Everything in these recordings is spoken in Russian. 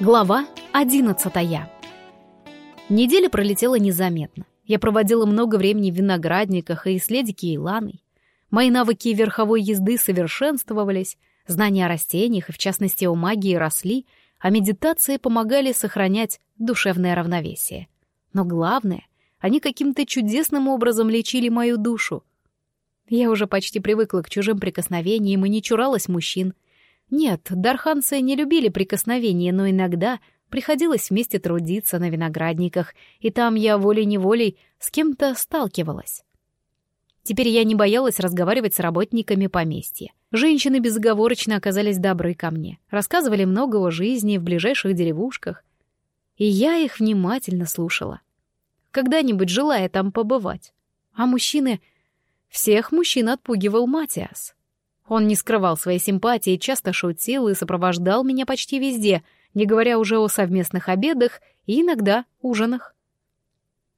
Глава одиннадцатая. Неделя пролетела незаметно. Я проводила много времени в виноградниках и с Ледики и Ланой. Мои навыки верховой езды совершенствовались, знания о растениях и, в частности, о магии росли, а медитации помогали сохранять душевное равновесие. Но главное, они каким-то чудесным образом лечили мою душу. Я уже почти привыкла к чужим прикосновениям и не чуралась мужчин — нет, дарханцы не любили прикосновения, но иногда приходилось вместе трудиться на виноградниках, и там я волей-неволей с кем-то сталкивалась. Теперь я не боялась разговаривать с работниками поместья. Женщины безоговорочно оказались добры ко мне, рассказывали много о жизни в ближайших деревушках, и я их внимательно слушала. Когда-нибудь желая там побывать. А мужчины... Всех мужчин отпугивал Матиас. Он не скрывал своей симпатии, часто шутил и сопровождал меня почти везде, не говоря уже о совместных обедах и иногда ужинах.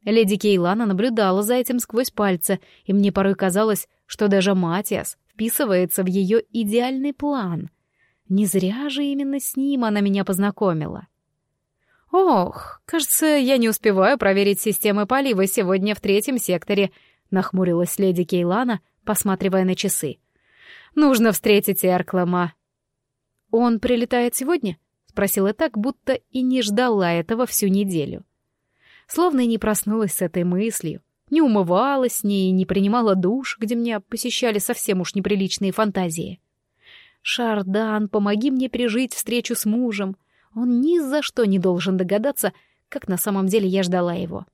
Леди Кейлана наблюдала за этим сквозь пальцы, и мне порой казалось, что даже Матиас вписывается в ее идеальный план. Не зря же именно с ним она меня познакомила. «Ох, кажется, я не успеваю проверить системы полива сегодня в третьем секторе», — нахмурилась леди Кейлана, посматривая на часы. Нужно встретить Эрклама». «Он прилетает сегодня?» — спросила так, будто и не ждала этого всю неделю. Словно и не проснулась с этой мыслью, не умывалась с ней не принимала душ, где меня посещали совсем уж неприличные фантазии. «Шардан, помоги мне пережить встречу с мужем. Он ни за что не должен догадаться, как на самом деле я ждала его».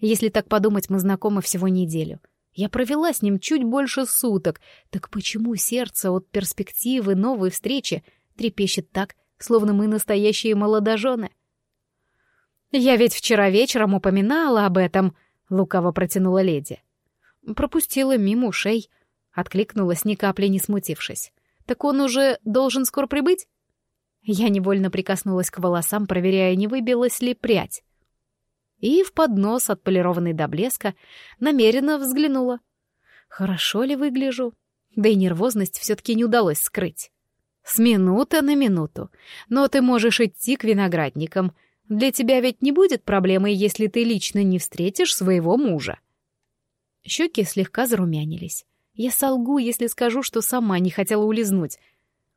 Если так подумать, мы знакомы всего неделю — я провела с ним чуть больше суток. Так почему сердце от перспективы новой встречи трепещет так, словно мы настоящие молодожены? «Я ведь вчера вечером упоминала об этом», — лукаво протянула леди. Пропустила мимо ушей, откликнулась ни капли не смутившись. «Так он уже должен скоро прибыть?» Я невольно прикоснулась к волосам, проверяя, не выбилась ли прядь и в поднос, отполированный до блеска, намеренно взглянула. Хорошо ли выгляжу? Да и нервозность все-таки не удалось скрыть. С минуты на минуту. Но ты можешь идти к виноградникам. Для тебя ведь не будет проблемы, если ты лично не встретишь своего мужа. Щеки слегка зарумянились. Я солгу, если скажу, что сама не хотела улизнуть.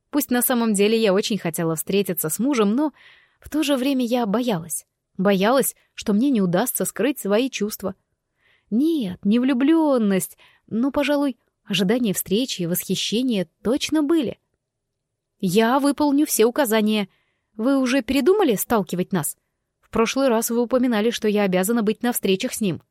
Пусть на самом деле я очень хотела встретиться с мужем, но в то же время я боялась. Боялась, что мне не удастся скрыть свои чувства. Нет, не влюбленность, но, пожалуй, ожидание встречи и восхищение точно были. Я выполню все указания. Вы уже передумали сталкивать нас? В прошлый раз вы упоминали, что я обязана быть на встречах с ним.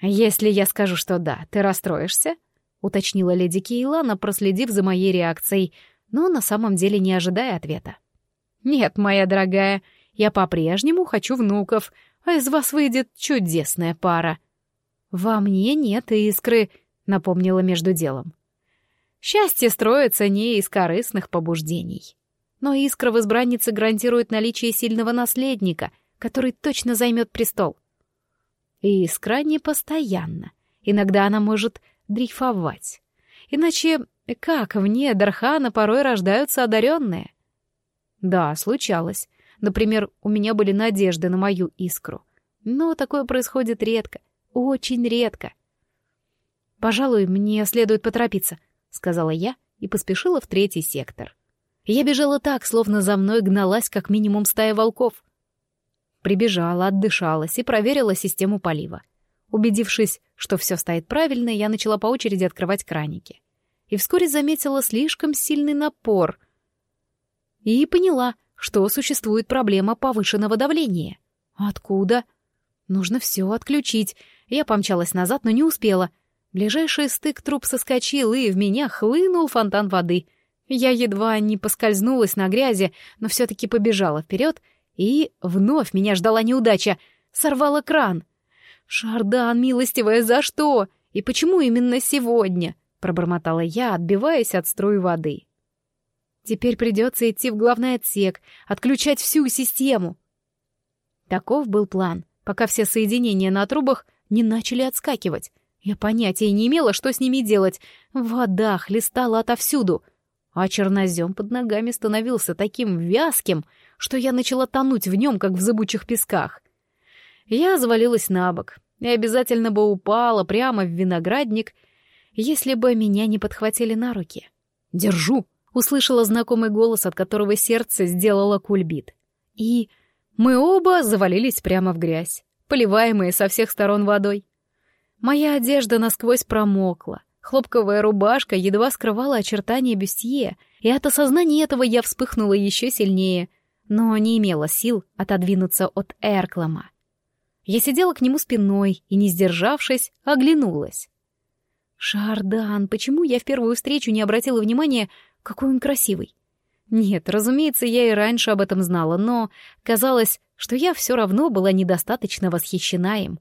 Если я скажу, что да, ты расстроишься? уточнила леди Кейлана, проследив за моей реакцией, но на самом деле не ожидая ответа. «Нет, моя дорогая, я по-прежнему хочу внуков, а из вас выйдет чудесная пара. Во мне нет искры, напомнила между делом. Счастье строится не из корыстных побуждений. Но искра в избраннице гарантирует наличие сильного наследника, который точно займет престол. Искра не постоянно. Иногда она может дрейфовать. Иначе как вне Дархана порой рождаются одаренные? Да, случалось. Например, у меня были надежды на мою искру. Но такое происходит редко, очень редко. «Пожалуй, мне следует поторопиться», — сказала я и поспешила в третий сектор. Я бежала так, словно за мной гналась как минимум стая волков. Прибежала, отдышалась и проверила систему полива. Убедившись, что все стоит правильно, я начала по очереди открывать краники. И вскоре заметила слишком сильный напор. И поняла — что существует проблема повышенного давления. Откуда? Нужно все отключить. Я помчалась назад, но не успела. Ближайший стык труб соскочил, и в меня хлынул фонтан воды. Я едва не поскользнулась на грязи, но все-таки побежала вперед, и вновь меня ждала неудача. Сорвала кран. «Шардан, милостивая, за что? И почему именно сегодня?» — пробормотала я, отбиваясь от струй воды. Теперь придется идти в главный отсек, отключать всю систему. Таков был план, пока все соединения на трубах не начали отскакивать. Я понятия не имела, что с ними делать. Вода хлестала отовсюду, а чернозем под ногами становился таким вязким, что я начала тонуть в нем, как в зыбучих песках. Я завалилась на бок и обязательно бы упала прямо в виноградник, если бы меня не подхватили на руки. «Держу!» — услышала знакомый голос, от которого сердце сделало кульбит. И мы оба завалились прямо в грязь, поливаемые со всех сторон водой. Моя одежда насквозь промокла, хлопковая рубашка едва скрывала очертания бюстье, и от осознания этого я вспыхнула еще сильнее, но не имела сил отодвинуться от Эрклама. Я сидела к нему спиной и, не сдержавшись, оглянулась. «Шардан, почему я в первую встречу не обратила внимания, какой он красивый? Нет, разумеется, я и раньше об этом знала, но казалось, что я все равно была недостаточно восхищена им.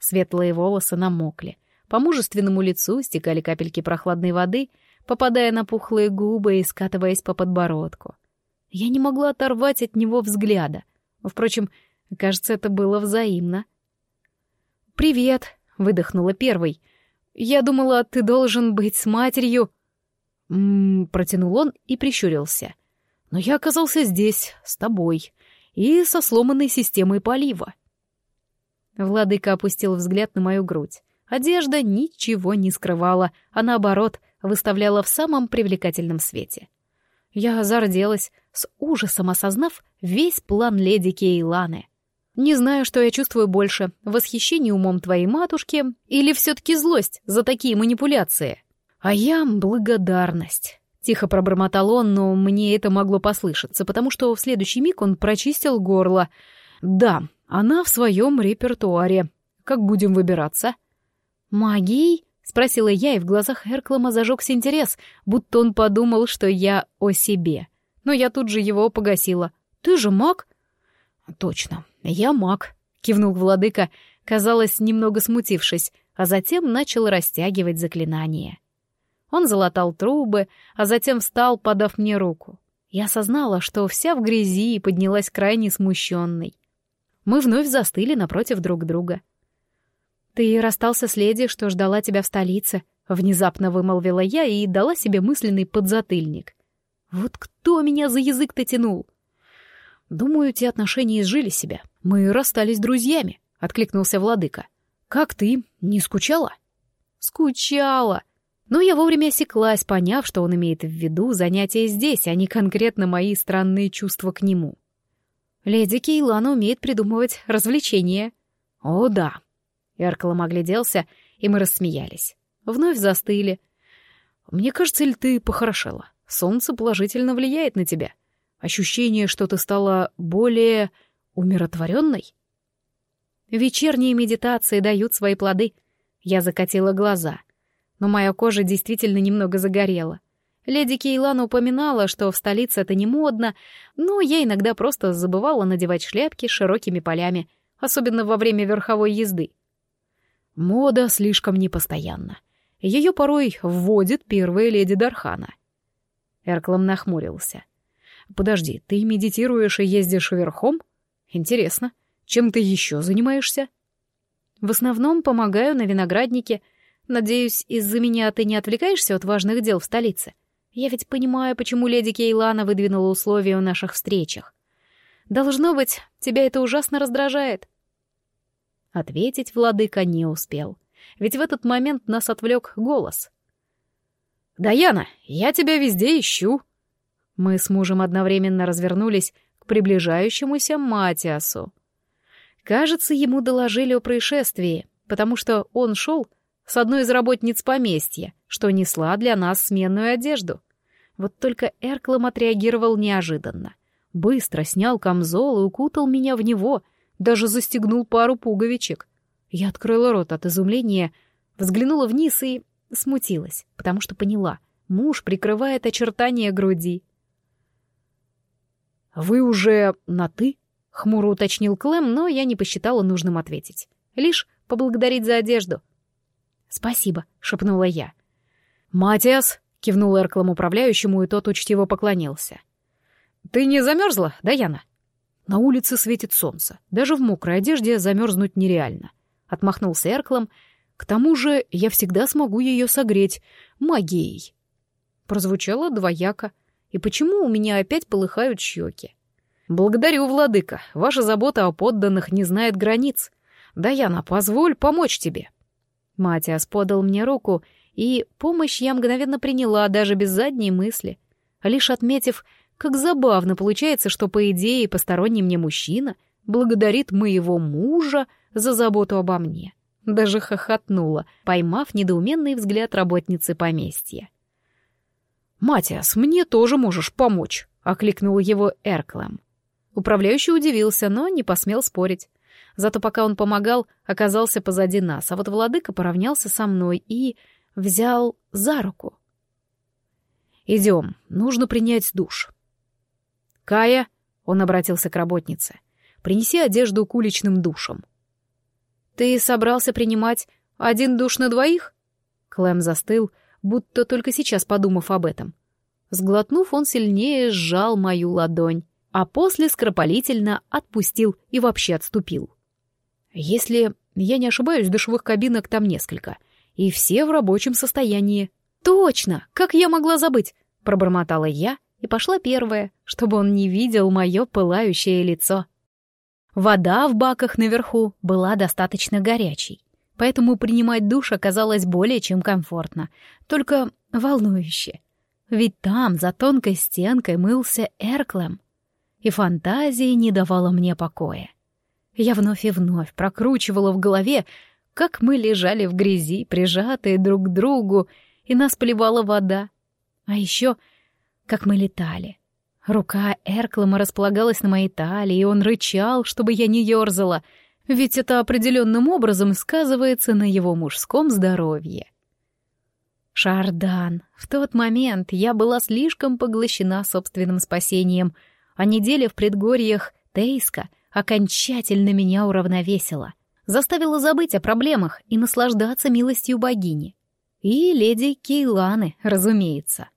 Светлые волосы намокли. По мужественному лицу стекали капельки прохладной воды, попадая на пухлые губы и скатываясь по подбородку. Я не могла оторвать от него взгляда. Впрочем, кажется, это было взаимно. «Привет», — выдохнула первой. «Я думала, ты должен быть с матерью». «М-м-м», протянул он и прищурился. «Но я оказался здесь, с тобой, и со сломанной системой полива». Владыка опустил взгляд на мою грудь. Одежда ничего не скрывала, а наоборот, выставляла в самом привлекательном свете. Я зарделась, с ужасом осознав весь план леди Кейланы. Не знаю, что я чувствую больше, восхищение умом твоей матушки или все-таки злость за такие манипуляции. А я благодарность. Тихо пробормотал он, но мне это могло послышаться, потому что в следующий миг он прочистил горло. Да, она в своем репертуаре. Как будем выбираться? Магией? Спросила я, и в глазах Эрклама зажегся интерес, будто он подумал, что я о себе. Но я тут же его погасила. «Ты же маг?» «Точно, я маг», — кивнул владыка, казалось, немного смутившись, а затем начал растягивать заклинание. Он залатал трубы, а затем встал, подав мне руку. Я осознала, что вся в грязи и поднялась крайне смущенной. Мы вновь застыли напротив друг друга. «Ты расстался с леди, что ждала тебя в столице», — внезапно вымолвила я и дала себе мысленный подзатыльник. «Вот кто меня за язык-то тянул?» «Думаю, те отношения изжили себя. Мы расстались друзьями», — откликнулся владыка. «Как ты? Не скучала?» «Скучала!» Но я вовремя осеклась, поняв, что он имеет в виду занятия здесь, а не конкретно мои странные чувства к нему. Леди Кейлана умеет придумывать развлечения. О, да. Эрколом огляделся, и мы рассмеялись. Вновь застыли. Мне кажется, ли ты похорошела? Солнце положительно влияет на тебя. Ощущение, что ты стала более умиротворенной? Вечерние медитации дают свои плоды. Я закатила глаза. Но моя кожа действительно немного загорела. Леди Кейлана упоминала, что в столице это не модно, но я иногда просто забывала надевать шляпки с широкими полями, особенно во время верховой езды. Мода слишком непостоянна. Ее порой вводит первая леди Дархана. Эрклом нахмурился. «Подожди, ты медитируешь и ездишь верхом? Интересно. Чем ты еще занимаешься?» «В основном помогаю на винограднике. Надеюсь, из-за меня ты не отвлекаешься от важных дел в столице?» Я ведь понимаю, почему леди Кейлана выдвинула условия о наших встречах. Должно быть, тебя это ужасно раздражает. Ответить владыка не успел, ведь в этот момент нас отвлек голос. «Даяна, я тебя везде ищу!» Мы с мужем одновременно развернулись к приближающемуся Матиасу. Кажется, ему доложили о происшествии, потому что он шел с одной из работниц поместья, что несла для нас сменную одежду. Вот только Эрклом отреагировал неожиданно. Быстро снял камзол и укутал меня в него, даже застегнул пару пуговичек. Я открыла рот от изумления, взглянула вниз и смутилась, потому что поняла, муж прикрывает очертания груди. «Вы уже на «ты»?» — хмуро уточнил Клэм, но я не посчитала нужным ответить. Лишь поблагодарить за одежду. «Спасибо», — шепнула я. «Матиас!» — кивнул Эрклом управляющему, и тот учтиво поклонился. «Ты не замерзла, Даяна?» «На улице светит солнце. Даже в мокрой одежде замерзнуть нереально», — отмахнулся Эрклом. «К тому же я всегда смогу ее согреть магией». Прозвучало двояко. «И почему у меня опять полыхают щеки?» «Благодарю, владыка. Ваша забота о подданных не знает границ. Даяна, позволь помочь тебе». Матиас подал мне руку, и помощь я мгновенно приняла, даже без задней мысли, лишь отметив, как забавно получается, что, по идее, посторонний мне мужчина благодарит моего мужа за заботу обо мне. Даже хохотнула, поймав недоуменный взгляд работницы поместья. «Матиас, мне тоже можешь помочь», — окликнул его Эрклем. Управляющий удивился, но не посмел спорить. Зато пока он помогал, оказался позади нас, а вот владыка поравнялся со мной и взял за руку. «Идем, нужно принять душ». «Кая», — он обратился к работнице, — «принеси одежду к уличным душам». «Ты собрался принимать один душ на двоих?» Клэм застыл, будто только сейчас подумав об этом. Сглотнув, он сильнее сжал мою ладонь, а после скоропалительно отпустил и вообще отступил. Если я не ошибаюсь, душевых кабинок там несколько, и все в рабочем состоянии. Точно! Как я могла забыть? Пробормотала я и пошла первая, чтобы он не видел мое пылающее лицо. Вода в баках наверху была достаточно горячей, поэтому принимать душ оказалось более чем комфортно, только волнующе. Ведь там, за тонкой стенкой, мылся Эрклем, и фантазия не давала мне покоя. Я вновь и вновь прокручивала в голове, как мы лежали в грязи, прижатые друг к другу, и нас поливала вода. А еще, как мы летали. Рука Эрклама располагалась на моей талии, и он рычал, чтобы я не ерзала, ведь это определенным образом сказывается на его мужском здоровье. Шардан, в тот момент я была слишком поглощена собственным спасением, а неделя в предгорьях Тейска окончательно меня уравновесила, заставила забыть о проблемах и наслаждаться милостью богини. И леди Кейланы, разумеется.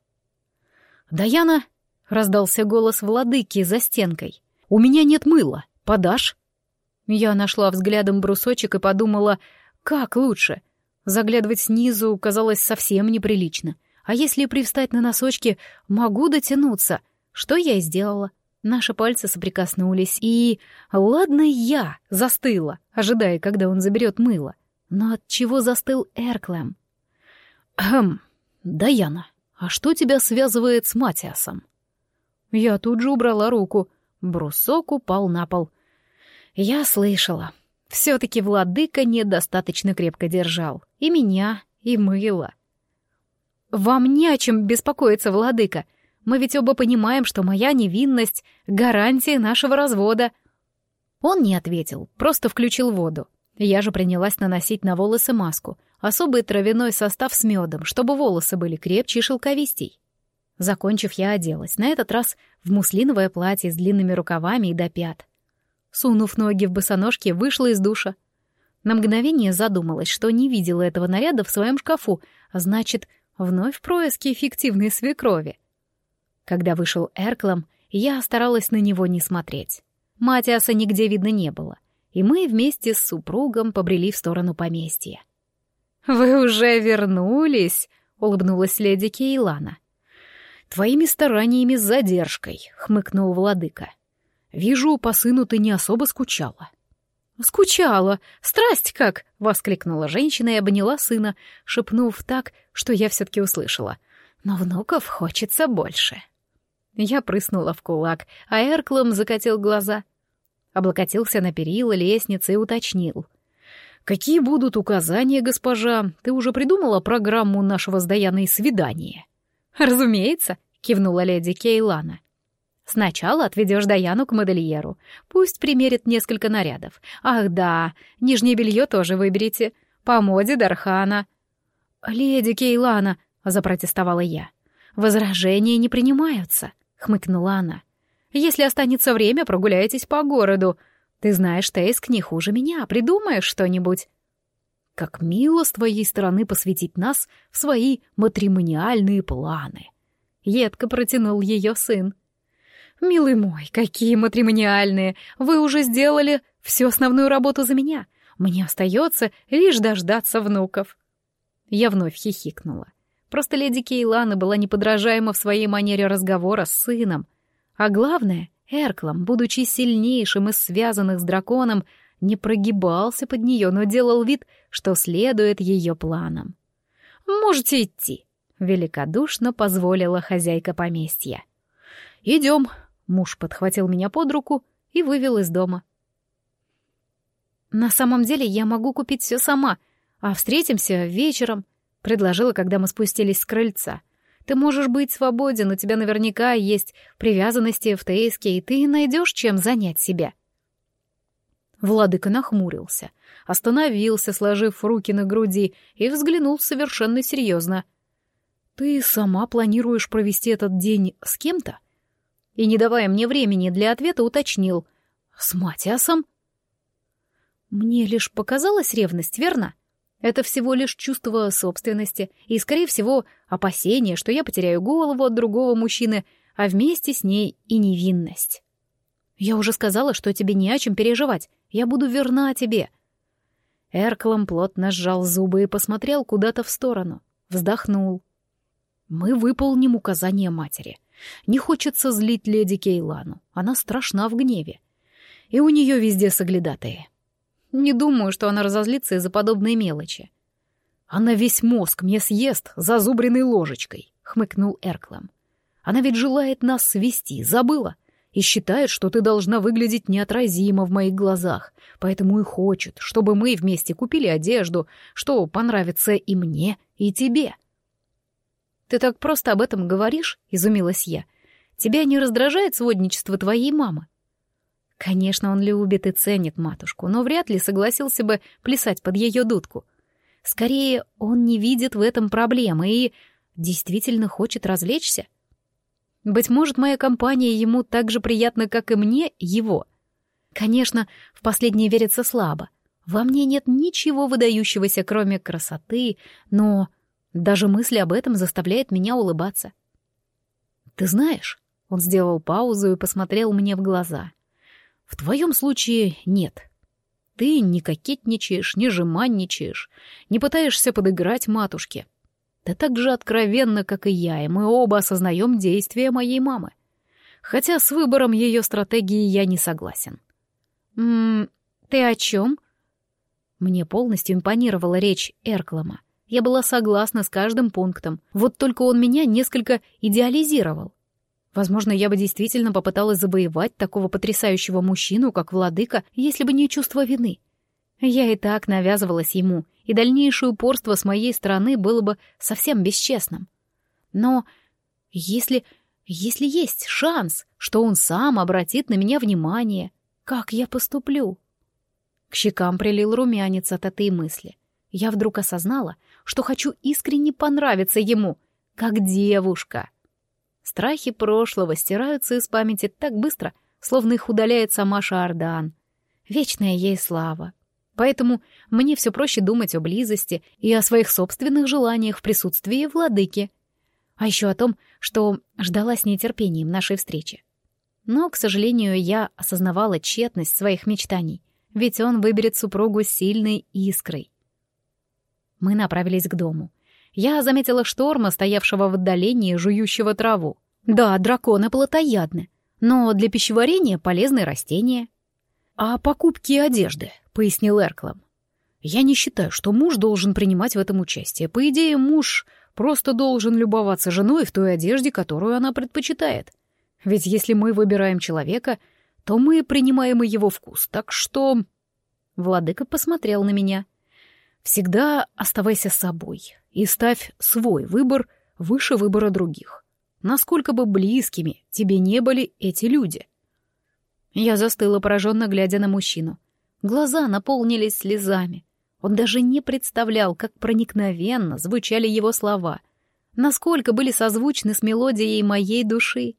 «Даяна!» — раздался голос владыки за стенкой. «У меня нет мыла. Подашь?» Я нашла взглядом брусочек и подумала, как лучше. Заглядывать снизу казалось совсем неприлично. А если привстать на носочки, могу дотянуться, что я и сделала. Наши пальцы соприкоснулись, и... Ладно, я застыла, ожидая, когда он заберет мыло. Но от чего застыл Эрклем? «Хм, Даяна, а что тебя связывает с Матиасом?» Я тут же убрала руку. Брусок упал на пол. Я слышала. Все-таки владыка недостаточно крепко держал. И меня, и мыло. «Вам не о чем беспокоиться, владыка. Мы ведь оба понимаем, что моя невинность — гарантия нашего развода». Он не ответил, просто включил воду. Я же принялась наносить на волосы маску, особый травяной состав с медом, чтобы волосы были крепче и шелковистей. Закончив, я оделась, на этот раз в муслиновое платье с длинными рукавами и до пят. Сунув ноги в босоножки, вышла из душа. На мгновение задумалась, что не видела этого наряда в своем шкафу, а значит, вновь происки эффективной свекрови. Когда вышел Эрклом, я старалась на него не смотреть. Матиаса нигде видно не было, и мы вместе с супругом побрели в сторону поместья. «Вы уже вернулись?» — улыбнулась леди Кейлана. «Твоими стараниями с задержкой», — хмыкнул владыка. «Вижу, по сыну ты не особо скучала». «Скучала! Страсть как!» — воскликнула женщина и обняла сына, шепнув так, что я все-таки услышала. «Но внуков хочется больше». Я прыснула в кулак, а Эрклом закатил глаза. Облокотился на перила лестницы и уточнил. «Какие будут указания, госпожа? Ты уже придумала программу нашего с Даяной свидания?» «Разумеется», — кивнула леди Кейлана. «Сначала отведешь Даяну к модельеру. Пусть примерит несколько нарядов. Ах да, нижнее белье тоже выберите. По моде Дархана». «Леди Кейлана», — запротестовала я, — «возражения не принимаются» хмыкнула она. «Если останется время, прогуляйтесь по городу. Ты знаешь Тейск не хуже меня, придумаешь что-нибудь». «Как мило с твоей стороны посвятить нас в свои матримониальные планы», — едко протянул ее сын. «Милый мой, какие матримониальные! Вы уже сделали всю основную работу за меня. Мне остается лишь дождаться внуков». Я вновь хихикнула. Просто леди Кейлана была неподражаема в своей манере разговора с сыном. А главное, Эрклом, будучи сильнейшим из связанных с драконом, не прогибался под нее, но делал вид, что следует ее планам. «Можете идти», — великодушно позволила хозяйка поместья. «Идем», — муж подхватил меня под руку и вывел из дома. «На самом деле я могу купить все сама, а встретимся вечером», — предложила, когда мы спустились с крыльца. «Ты можешь быть свободен, у тебя наверняка есть привязанности в Тейске, и ты найдешь чем занять себя». Владыка нахмурился, остановился, сложив руки на груди, и взглянул совершенно серьезно. «Ты сама планируешь провести этот день с кем-то?» И, не давая мне времени для ответа, уточнил. «С Матиасом?» Мне лишь показалась ревность, верно? Это всего лишь чувство собственности и, скорее всего, опасение, что я потеряю голову от другого мужчины, а вместе с ней и невинность. Я уже сказала, что тебе не о чем переживать. Я буду верна тебе. Эрклом плотно сжал зубы и посмотрел куда-то в сторону. Вздохнул. Мы выполним указание матери. Не хочется злить леди Кейлану. Она страшна в гневе. И у нее везде соглядатые. Не думаю, что она разозлится из-за подобной мелочи. Она весь мозг мне съест зазубренной ложечкой, хмыкнул Эрклом. Она ведь желает нас свести, забыла? И считает, что ты должна выглядеть неотразимо в моих глазах, поэтому и хочет, чтобы мы вместе купили одежду, что понравится и мне, и тебе. Ты так просто об этом говоришь, изумилась я. Тебя не раздражает сводничество твоей мамы? Конечно, он любит и ценит матушку, но вряд ли согласился бы плясать под ее дудку. Скорее, он не видит в этом проблемы и действительно хочет развлечься. Быть может, моя компания ему так же приятна, как и мне его. Конечно, в последнее верится слабо. Во мне нет ничего выдающегося, кроме красоты, но даже мысль об этом заставляет меня улыбаться. «Ты знаешь...» — он сделал паузу и посмотрел мне в глаза. В твоем случае нет. Ты не кокетничаешь, не жеманничаешь, не пытаешься подыграть матушке. Ты так же откровенно, как и я, и мы оба осознаем действия моей мамы. Хотя с выбором ее стратегии я не согласен. «М -м, ты о чем?» Мне полностью импонировала речь Эрклама. Я была согласна с каждым пунктом, вот только он меня несколько идеализировал. Возможно, я бы действительно попыталась завоевать такого потрясающего мужчину, как владыка, если бы не чувство вины. Я и так навязывалась ему, и дальнейшее упорство с моей стороны было бы совсем бесчестным. Но если... если есть шанс, что он сам обратит на меня внимание, как я поступлю? К щекам прилил румянец от этой мысли. Я вдруг осознала, что хочу искренне понравиться ему, как девушка. Страхи прошлого стираются из памяти так быстро, словно их удаляет сама Шаардан. Вечная ей слава. Поэтому мне все проще думать о близости и о своих собственных желаниях в присутствии владыки. А еще о том, что ждала с нетерпением нашей встречи. Но, к сожалению, я осознавала тщетность своих мечтаний, ведь он выберет супругу сильной искрой. Мы направились к дому. Я заметила шторма, стоявшего в отдалении, жующего траву. Да, драконы плотоядны, но для пищеварения полезны растения. «А покупки одежды», — пояснил Эрклом. «Я не считаю, что муж должен принимать в этом участие. По идее, муж просто должен любоваться женой в той одежде, которую она предпочитает. Ведь если мы выбираем человека, то мы принимаем и его вкус. Так что...» Владыка посмотрел на меня. «Всегда оставайся собой и ставь свой выбор выше выбора других насколько бы близкими тебе не были эти люди. Я застыла, пораженно глядя на мужчину. Глаза наполнились слезами. Он даже не представлял, как проникновенно звучали его слова, насколько были созвучны с мелодией моей души.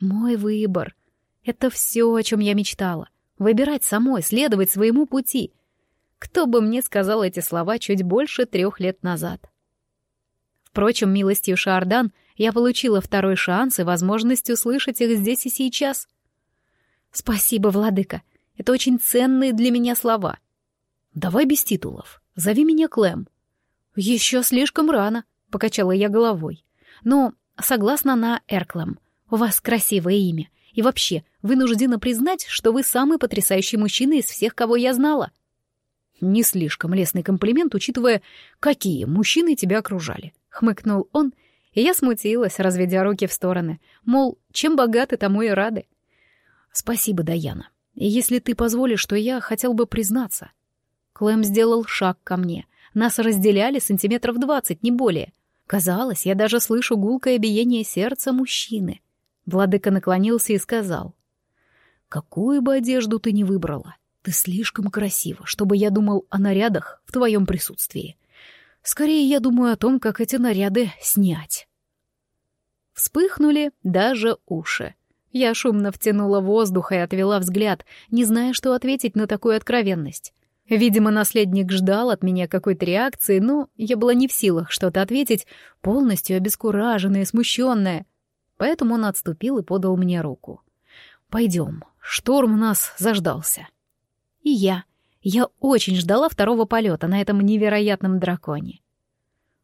Мой выбор — это все, о чем я мечтала. Выбирать самой, следовать своему пути. Кто бы мне сказал эти слова чуть больше трех лет назад? Впрочем, милостью Шардан я получила второй шанс и возможность услышать их здесь и сейчас. Спасибо, владыка. Это очень ценные для меня слова. Давай без титулов. Зови меня Клэм. Еще слишком рано, покачала я головой. Но согласна на Эрклэм. У вас красивое имя, И вообще, вынуждена признать, что вы самый потрясающий мужчина из всех, кого я знала. Не слишком лестный комплимент, учитывая, какие мужчины тебя окружали. Хмыкнул он, и я смутилась, разведя руки в стороны. Мол, чем богаты, тому и рады. Спасибо, Даяна. И если ты позволишь, то я хотел бы признаться. Клэм сделал шаг ко мне. Нас разделяли сантиметров двадцать, не более. Казалось, я даже слышу гулкое биение сердца мужчины. Владыка наклонился и сказал. «Какую бы одежду ты ни выбрала, ты слишком красива, чтобы я думал о нарядах в твоем присутствии. Скорее, я думаю о том, как эти наряды снять». Вспыхнули даже уши. Я шумно втянула воздух и отвела взгляд, не зная, что ответить на такую откровенность. Видимо, наследник ждал от меня какой-то реакции, но я была не в силах что-то ответить, полностью обескураженная и смущенная. Поэтому он отступил и подал мне руку. «Пойдем, шторм нас заждался». И я. Я очень ждала второго полета на этом невероятном драконе.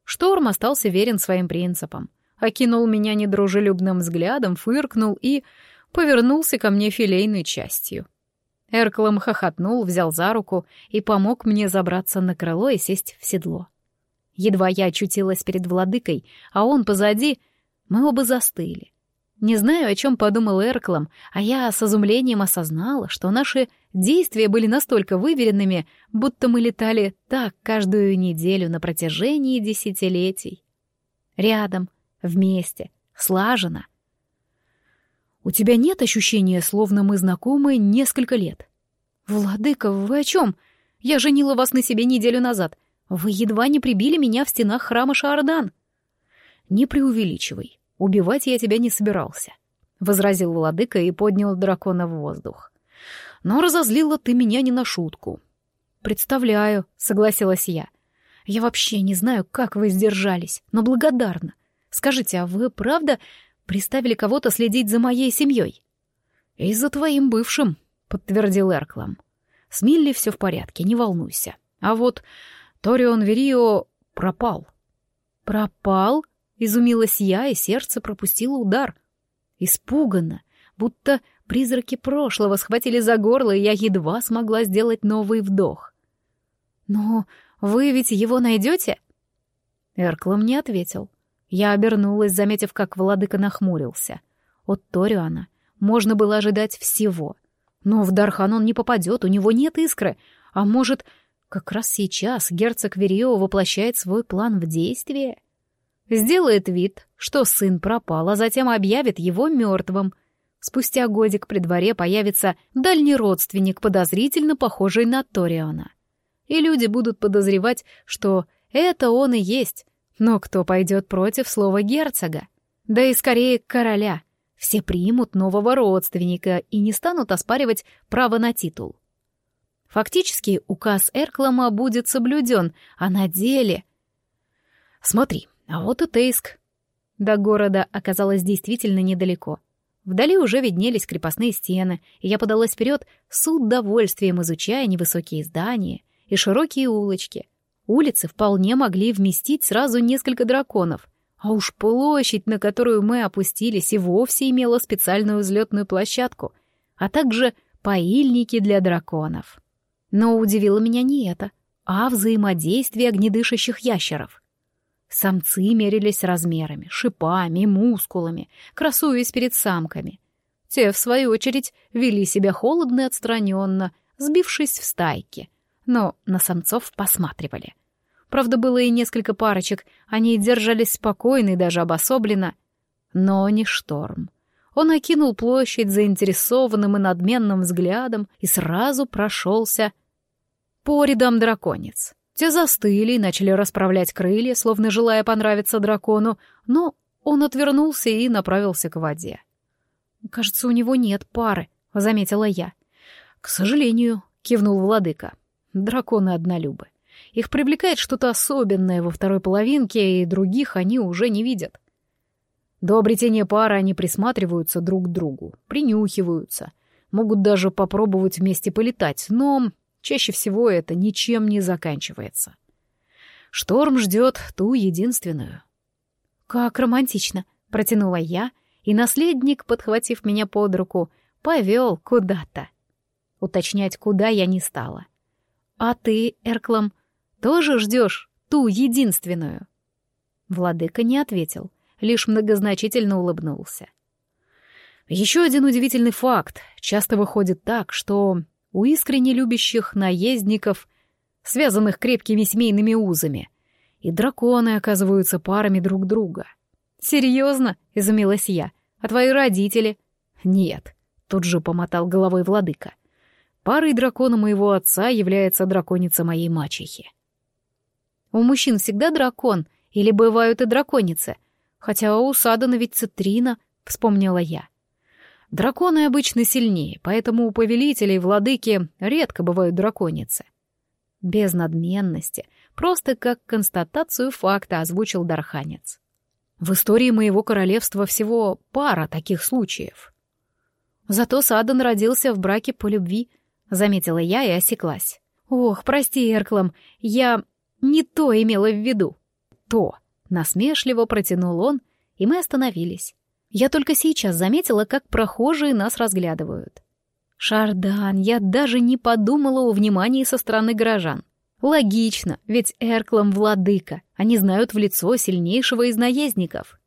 Шторм остался верен своим принципам. Окинул меня недружелюбным взглядом, фыркнул и повернулся ко мне филейной частью. Эрклом хохотнул, взял за руку и помог мне забраться на крыло и сесть в седло. Едва я очутилась перед владыкой, а он позади, мы оба застыли. Не знаю, о чем подумал Эрклом, а я с изумлением осознала, что наши действия были настолько выверенными, будто мы летали так каждую неделю на протяжении десятилетий. Рядом, вместе, слаженно — у тебя нет ощущения, словно мы знакомы несколько лет? Владыка, вы о чем? Я женила вас на себе неделю назад. Вы едва не прибили меня в стенах храма Шаардан. Не преувеличивай. Убивать я тебя не собирался, — возразил владыка и поднял дракона в воздух. Но разозлила ты меня не на шутку. Представляю, — согласилась я. Я вообще не знаю, как вы сдержались, но благодарна. Скажите, а вы правда приставили кого-то следить за моей семьей. «И за твоим бывшим», — подтвердил Эрклам. «С Милли все в порядке, не волнуйся. А вот Торион Верио пропал». «Пропал?» — изумилась я, и сердце пропустило удар. Испуганно, будто призраки прошлого схватили за горло, и я едва смогла сделать новый вдох. «Но вы ведь его найдете?» Эрклам не ответил. Я обернулась, заметив, как владыка нахмурился. От Ториана можно было ожидать всего. Но в Дархан он не попадет, у него нет искры. А может, как раз сейчас герцог Верио воплощает свой план в действие? Сделает вид, что сын пропал, а затем объявит его мертвым. Спустя годик при дворе появится дальний родственник, подозрительно похожий на Ториана. И люди будут подозревать, что это он и есть, но кто пойдет против слова герцога? Да и скорее короля. Все примут нового родственника и не станут оспаривать право на титул. Фактически указ Эрклама будет соблюден, а на деле... Смотри, а вот и Тейск. До города оказалось действительно недалеко. Вдали уже виднелись крепостные стены, и я подалась вперед с удовольствием изучая невысокие здания и широкие улочки — Улицы вполне могли вместить сразу несколько драконов, а уж площадь, на которую мы опустились, и вовсе имела специальную взлетную площадку, а также поильники для драконов. Но удивило меня не это, а взаимодействие огнедышащих ящеров. Самцы мерились размерами, шипами мускулами, красуясь перед самками. Те, в свою очередь, вели себя холодно и отстраненно, сбившись в стайки — но на самцов посматривали. Правда, было и несколько парочек, они держались спокойно и даже обособленно. Но не шторм. Он окинул площадь заинтересованным и надменным взглядом и сразу прошелся по рядам драконец. Те застыли и начали расправлять крылья, словно желая понравиться дракону, но он отвернулся и направился к воде. «Кажется, у него нет пары», — заметила я. «К сожалению», — кивнул владыка. Драконы однолюбы. Их привлекает что-то особенное во второй половинке, и других они уже не видят. До обретения пары они присматриваются друг к другу, принюхиваются, могут даже попробовать вместе полетать, но чаще всего это ничем не заканчивается. Шторм ждет ту единственную. «Как романтично!» — протянула я, и наследник, подхватив меня под руку, повел куда-то. Уточнять, куда я не стала. «А ты, Эрклам, тоже ждешь ту единственную?» Владыка не ответил, лишь многозначительно улыбнулся. Еще один удивительный факт. Часто выходит так, что у искренне любящих наездников, связанных крепкими семейными узами, и драконы оказываются парами друг друга. «Серьезно?» — изумилась я. «А твои родители?» «Нет», — тут же помотал головой владыка. «Парой дракона моего отца является драконица моей мачехи». «У мужчин всегда дракон, или бывают и драконицы? Хотя у Садана ведь цитрина», — вспомнила я. Драконы обычно сильнее, поэтому у повелителей владыки редко бывают драконицы. Без надменности, просто как констатацию факта озвучил Дарханец. В истории моего королевства всего пара таких случаев. Зато Садан родился в браке по любви, заметила я и осеклась. Ох, прости, Эрклам, я не то имела в виду. То, насмешливо протянул он, и мы остановились. Я только сейчас заметила, как прохожие нас разглядывают. Шардан, я даже не подумала о внимании со стороны горожан. Логично, ведь Эрклам владыка, они знают в лицо сильнейшего из наездников.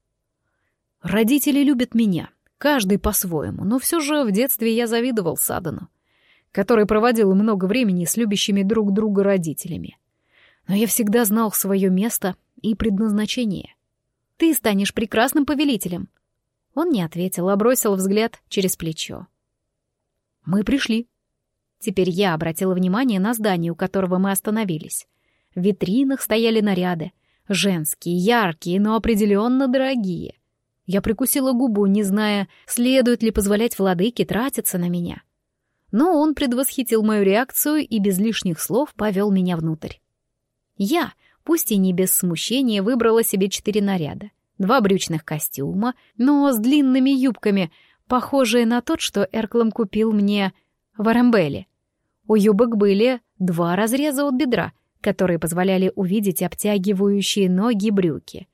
Родители любят меня, каждый по-своему, но все же в детстве я завидовал Садану, который проводил много времени с любящими друг друга родителями. Но я всегда знал свое место и предназначение. Ты станешь прекрасным повелителем, он не ответил, а бросил взгляд через плечо. «Мы пришли». Теперь я обратила внимание на здание, у которого мы остановились. В витринах стояли наряды. Женские, яркие, но определенно дорогие. Я прикусила губу, не зная, следует ли позволять владыке тратиться на меня. Но он предвосхитил мою реакцию и без лишних слов повел меня внутрь. Я, пусть и не без смущения, выбрала себе четыре наряда два брючных костюма, но с длинными юбками, похожие на тот, что Эрклом купил мне в Арамбеле. У юбок были два разреза от бедра, которые позволяли увидеть обтягивающие ноги брюки.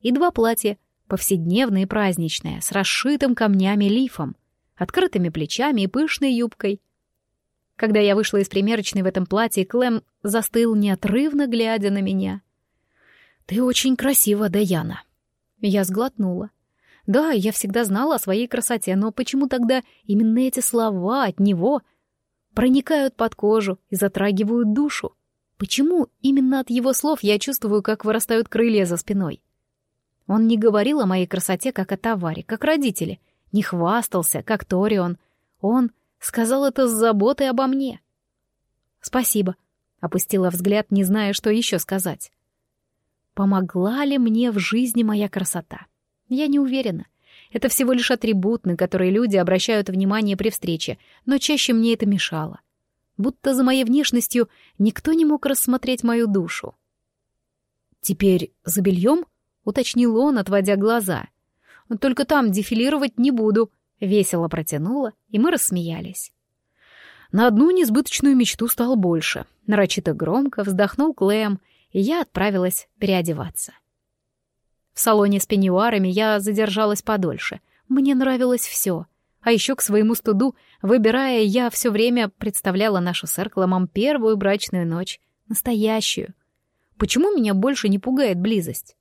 И два платья, повседневное и праздничное, с расшитым камнями лифом, открытыми плечами и пышной юбкой. Когда я вышла из примерочной в этом платье, Клэм застыл неотрывно, глядя на меня. «Ты очень красива, Даяна», я сглотнула. Да, я всегда знала о своей красоте, но почему тогда именно эти слова от него проникают под кожу и затрагивают душу? Почему именно от его слов я чувствую, как вырастают крылья за спиной? Он не говорил о моей красоте, как о товаре, как родители, не хвастался, как Торион. Он сказал это с заботой обо мне. «Спасибо», — опустила взгляд, не зная, что еще сказать. Помогла ли мне в жизни моя красота? Я не уверена. Это всего лишь атрибут, на который люди обращают внимание при встрече, но чаще мне это мешало. Будто за моей внешностью никто не мог рассмотреть мою душу. «Теперь за бельем?» — уточнил он, отводя глаза. «Только там дефилировать не буду», — весело протянула, и мы рассмеялись. На одну несбыточную мечту стало больше. Нарочито громко вздохнул Клэм и я отправилась переодеваться. В салоне с пеньюарами я задержалась подольше. Мне нравилось все. А еще к своему студу, выбирая, я все время представляла нашу с Эркломом первую брачную ночь. Настоящую. Почему меня больше не пугает близость?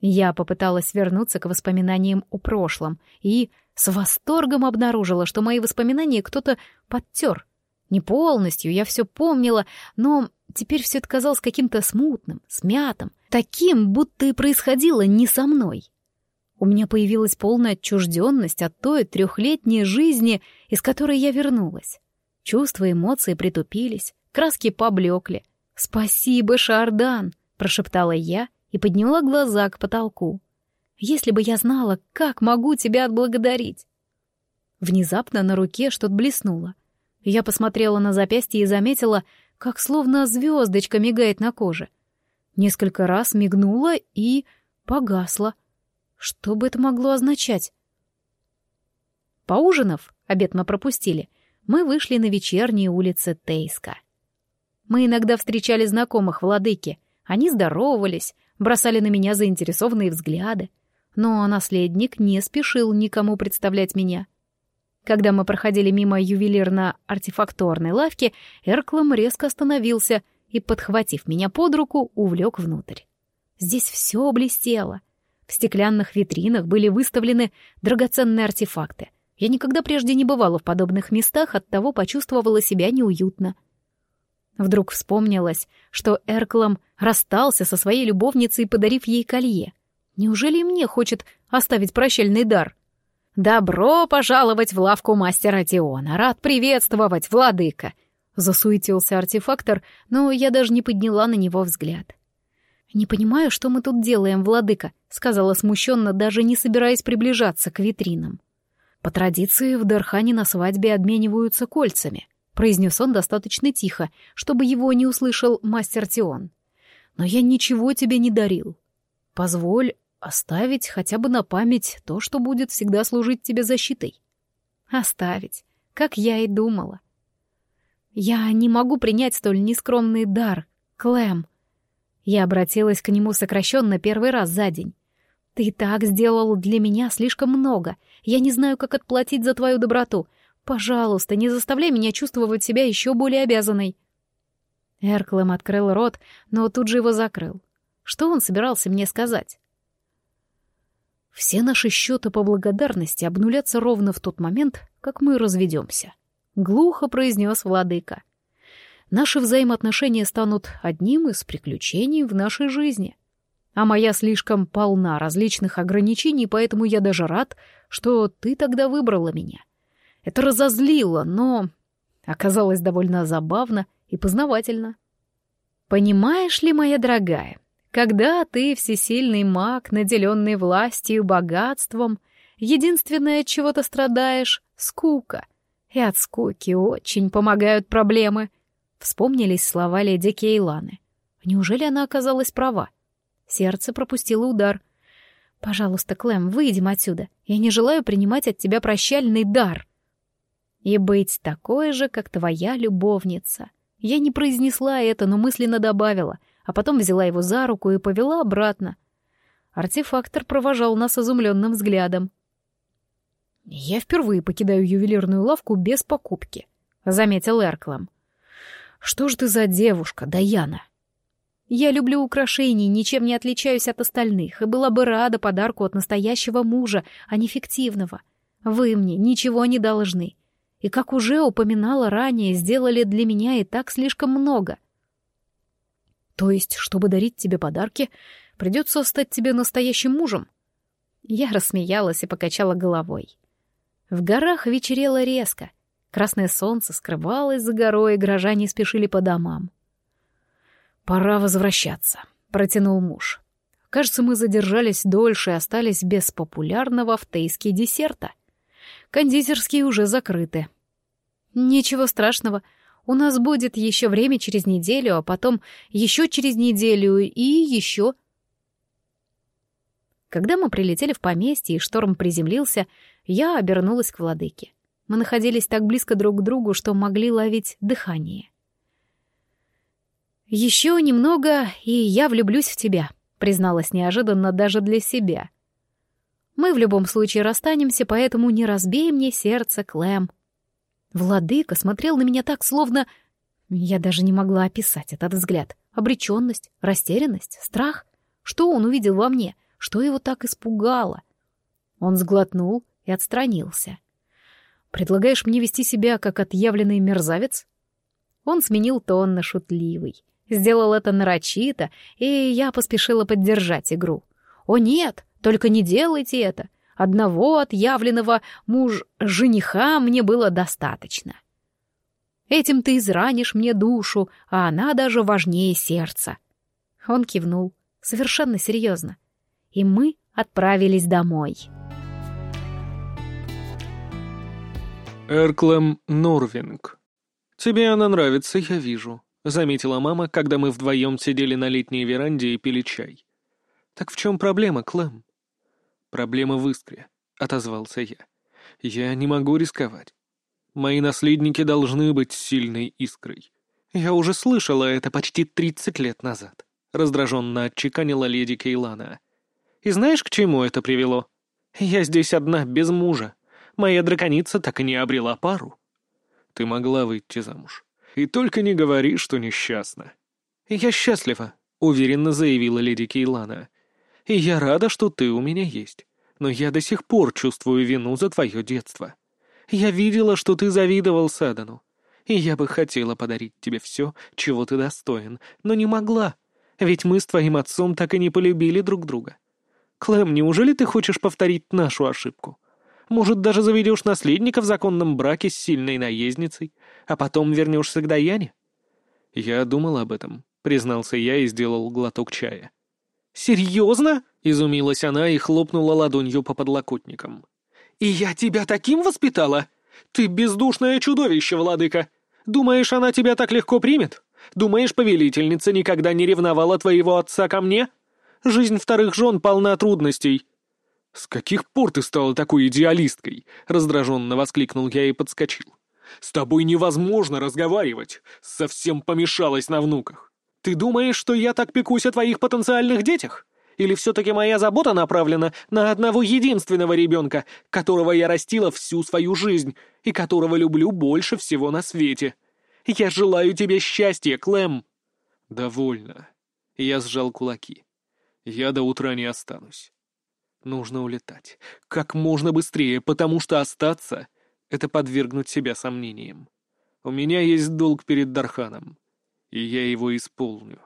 Я попыталась вернуться к воспоминаниям о прошлом и с восторгом обнаружила, что мои воспоминания кто-то подтер. Не полностью, я все помнила, но теперь все это казалось каким-то смутным, смятым, таким, будто и происходило не со мной. У меня появилась полная отчужденность от той трехлетней жизни, из которой я вернулась. Чувства и эмоции притупились, краски поблекли. «Спасибо, Шардан!» — прошептала я и подняла глаза к потолку. «Если бы я знала, как могу тебя отблагодарить!» Внезапно на руке что-то блеснуло. Я посмотрела на запястье и заметила, как словно звездочка мигает на коже. Несколько раз мигнула и погасла. Что бы это могло означать? Поужинав, обед мы пропустили, мы вышли на вечерние улицы Тейска. Мы иногда встречали знакомых владыки. Они здоровались, бросали на меня заинтересованные взгляды. Но наследник не спешил никому представлять меня. Когда мы проходили мимо ювелирно-артефакторной лавки, Эрклом резко остановился и, подхватив меня под руку, увлек внутрь. Здесь все блестело. В стеклянных витринах были выставлены драгоценные артефакты. Я никогда прежде не бывала в подобных местах, оттого почувствовала себя неуютно. Вдруг вспомнилось, что Эрклом расстался со своей любовницей, подарив ей колье. Неужели и мне хочет оставить прощальный дар? «Добро пожаловать в лавку мастера Тиона! Рад приветствовать, владыка!» Засуетился артефактор, но я даже не подняла на него взгляд. «Не понимаю, что мы тут делаем, владыка», — сказала смущенно, даже не собираясь приближаться к витринам. «По традиции в Дархане на свадьбе обмениваются кольцами», — произнес он достаточно тихо, чтобы его не услышал мастер Тион. «Но я ничего тебе не дарил. Позволь оставить хотя бы на память то, что будет всегда служить тебе защитой». «Оставить, как я и думала». «Я не могу принять столь нескромный дар, Клэм», я обратилась к нему сокращенно первый раз за день. «Ты так сделал для меня слишком много. Я не знаю, как отплатить за твою доброту. Пожалуйста, не заставляй меня чувствовать себя еще более обязанной». Эрклэм открыл рот, но тут же его закрыл. Что он собирался мне сказать? «Все наши счеты по благодарности обнулятся ровно в тот момент, как мы разведемся», — глухо произнес владыка наши взаимоотношения станут одним из приключений в нашей жизни. А моя слишком полна различных ограничений, поэтому я даже рад, что ты тогда выбрала меня. Это разозлило, но оказалось довольно забавно и познавательно. Понимаешь ли, моя дорогая, когда ты всесильный маг, наделенный властью и богатством, единственное, от чего ты страдаешь — скука. И от скуки очень помогают проблемы — Вспомнились слова леди Кейланы. Неужели она оказалась права? Сердце пропустило удар. «Пожалуйста, Клэм, выйдем отсюда. Я не желаю принимать от тебя прощальный дар». «И быть такой же, как твоя любовница». Я не произнесла это, но мысленно добавила, а потом взяла его за руку и повела обратно. Артефактор провожал нас изумленным взглядом. «Я впервые покидаю ювелирную лавку без покупки», — заметил Эрклам. Что ж ты за девушка, Даяна? Я люблю украшения, ничем не отличаюсь от остальных, и была бы рада подарку от настоящего мужа, а не фиктивного. Вы мне ничего не должны. И, как уже упоминала ранее, сделали для меня и так слишком много. То есть, чтобы дарить тебе подарки, придется стать тебе настоящим мужем? Я рассмеялась и покачала головой. В горах вечерело резко, Красное солнце скрывалось за горой, и горожане спешили по домам. «Пора возвращаться», — протянул муж. «Кажется, мы задержались дольше и остались без популярного в Тейске десерта. Кондитерские уже закрыты». «Ничего страшного. У нас будет еще время через неделю, а потом еще через неделю и еще...» Когда мы прилетели в поместье и шторм приземлился, я обернулась к владыке. Мы находились так близко друг к другу, что могли ловить дыхание. «Еще немного, и я влюблюсь в тебя», — призналась неожиданно даже для себя. «Мы в любом случае расстанемся, поэтому не разбей мне сердце, Клэм». Владыка смотрел на меня так, словно... Я даже не могла описать этот взгляд. Обреченность, растерянность, страх. Что он увидел во мне? Что его так испугало? Он сглотнул и отстранился. Предлагаешь мне вести себя как отъявленный мерзавец?» Он сменил тон на шутливый. Сделал это нарочито, и я поспешила поддержать игру. «О нет, только не делайте это! Одного отъявленного муж-жениха мне было достаточно. Этим ты изранишь мне душу, а она даже важнее сердца». Он кивнул, совершенно серьезно. И мы отправились домой. Эрклем Норвинг. Тебе она нравится, я вижу», — заметила мама, когда мы вдвоем сидели на летней веранде и пили чай. «Так в чем проблема, Клэм?» «Проблема в искре», — отозвался я. «Я не могу рисковать. Мои наследники должны быть сильной искрой. Я уже слышала это почти тридцать лет назад», — раздраженно отчеканила леди Кейлана. И знаешь, к чему это привело? Я здесь одна, без мужа. Моя драконица так и не обрела пару. Ты могла выйти замуж. И только не говори, что несчастна. Я счастлива, уверенно заявила леди Кейлана. И я рада, что ты у меня есть. Но я до сих пор чувствую вину за твое детство. Я видела, что ты завидовал Садану. И я бы хотела подарить тебе все, чего ты достоин, но не могла. Ведь мы с твоим отцом так и не полюбили друг друга. Клэм, неужели ты хочешь повторить нашу ошибку? Может, даже заведешь наследника в законном браке с сильной наездницей, а потом вернешься к Даяне?» «Я думал об этом», — признался я и сделал глоток чая. «Серьезно?» — изумилась она и хлопнула ладонью по подлокотникам. «И я тебя таким воспитала? Ты бездушное чудовище, владыка! Думаешь, она тебя так легко примет? Думаешь, повелительница никогда не ревновала твоего отца ко мне? Жизнь вторых жен полна трудностей». «С каких пор ты стала такой идеалисткой?» — раздраженно воскликнул я и подскочил. «С тобой невозможно разговаривать. Совсем помешалась на внуках. Ты думаешь, что я так пекусь о твоих потенциальных детях? Или все-таки моя забота направлена на одного единственного ребенка, которого я растила всю свою жизнь и которого люблю больше всего на свете? Я желаю тебе счастья, Клэм!» «Довольно». Я сжал кулаки. «Я до утра не останусь. Нужно улетать. Как можно быстрее, потому что остаться — это подвергнуть себя сомнениям. У меня есть долг перед Дарханом, и я его исполню.